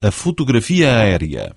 A fotografia aérea.